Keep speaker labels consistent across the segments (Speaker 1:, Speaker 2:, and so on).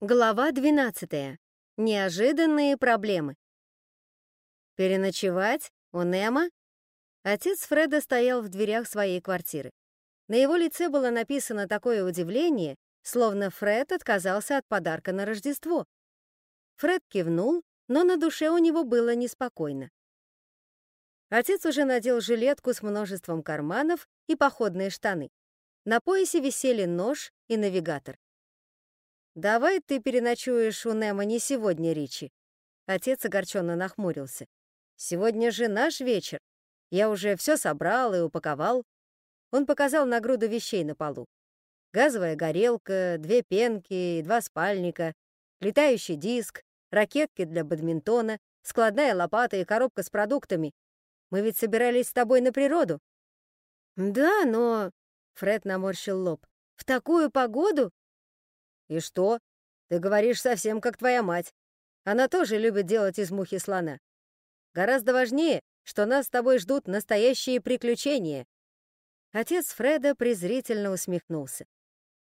Speaker 1: Глава 12. Неожиданные проблемы. Переночевать у Немо? Отец Фреда стоял в дверях своей квартиры. На его лице было написано такое удивление, словно Фред отказался от подарка на Рождество. Фред кивнул, но на душе у него было неспокойно. Отец уже надел жилетку с множеством карманов и походные штаны. На поясе висели нож и навигатор. «Давай ты переночуешь у Немо не сегодня, Ричи». Отец огорченно нахмурился. «Сегодня же наш вечер. Я уже все собрал и упаковал». Он показал на груду вещей на полу. Газовая горелка, две пенки и два спальника, летающий диск, ракетки для бадминтона, складная лопата и коробка с продуктами. Мы ведь собирались с тобой на природу. Да, но... Фред наморщил лоб. В такую погоду? «И что? Ты говоришь совсем как твоя мать. Она тоже любит делать из мухи слона. Гораздо важнее, что нас с тобой ждут настоящие приключения». Отец Фреда презрительно усмехнулся.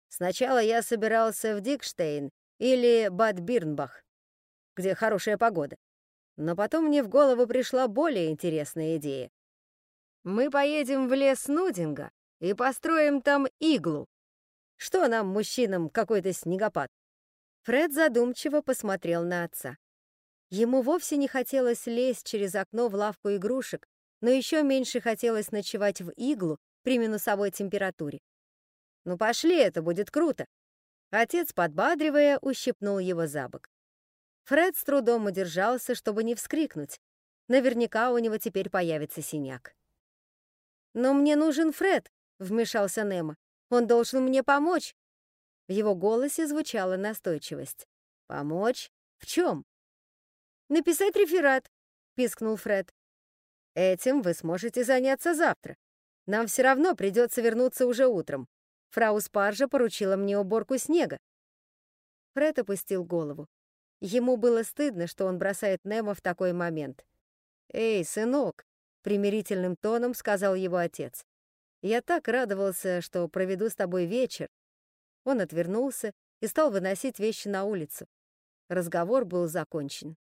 Speaker 1: «Сначала я собирался в Дикштейн или Бад Бирнбах, где хорошая погода. Но потом мне в голову пришла более интересная идея. Мы поедем в лес Нудинга и построим там иглу. Что нам, мужчинам, какой-то снегопад?» Фред задумчиво посмотрел на отца. Ему вовсе не хотелось лезть через окно в лавку игрушек, но еще меньше хотелось ночевать в иглу при минусовой температуре. «Ну пошли, это будет круто!» Отец, подбадривая, ущипнул его за бок. Фред с трудом удержался, чтобы не вскрикнуть. Наверняка у него теперь появится синяк. «Но мне нужен Фред», — вмешался Немо. Он должен мне помочь!» В его голосе звучала настойчивость. «Помочь? В чем?» «Написать реферат», — пискнул Фред. «Этим вы сможете заняться завтра. Нам все равно придется вернуться уже утром. Фрау Спаржа поручила мне уборку снега». Фред опустил голову. Ему было стыдно, что он бросает Немо в такой момент. «Эй, сынок», — примирительным тоном сказал его отец. Я так радовался, что проведу с тобой вечер. Он отвернулся и стал выносить вещи на улицу. Разговор был закончен.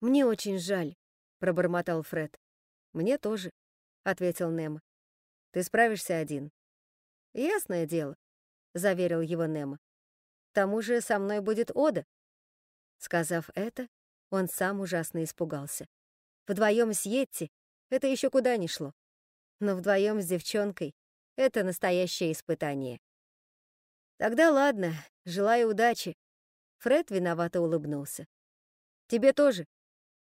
Speaker 1: «Мне очень жаль», — пробормотал Фред. «Мне тоже», — ответил Немо. «Ты справишься один». «Ясное дело», — заверил его Немо. «К тому же со мной будет Ода». Сказав это, он сам ужасно испугался. Вдвоем с Йетти это еще куда ни шло но вдвоем с девчонкой — это настоящее испытание. Тогда ладно, желаю удачи. Фред виновато улыбнулся. Тебе тоже.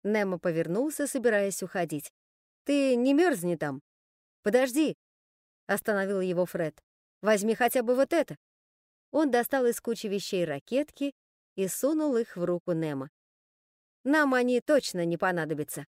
Speaker 1: Немо повернулся, собираясь уходить. Ты не мерзни там. Подожди. Остановил его Фред. Возьми хотя бы вот это. Он достал из кучи вещей ракетки и сунул их в руку Немо. Нам они точно не понадобятся.